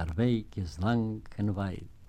der Weg ist lang und weit.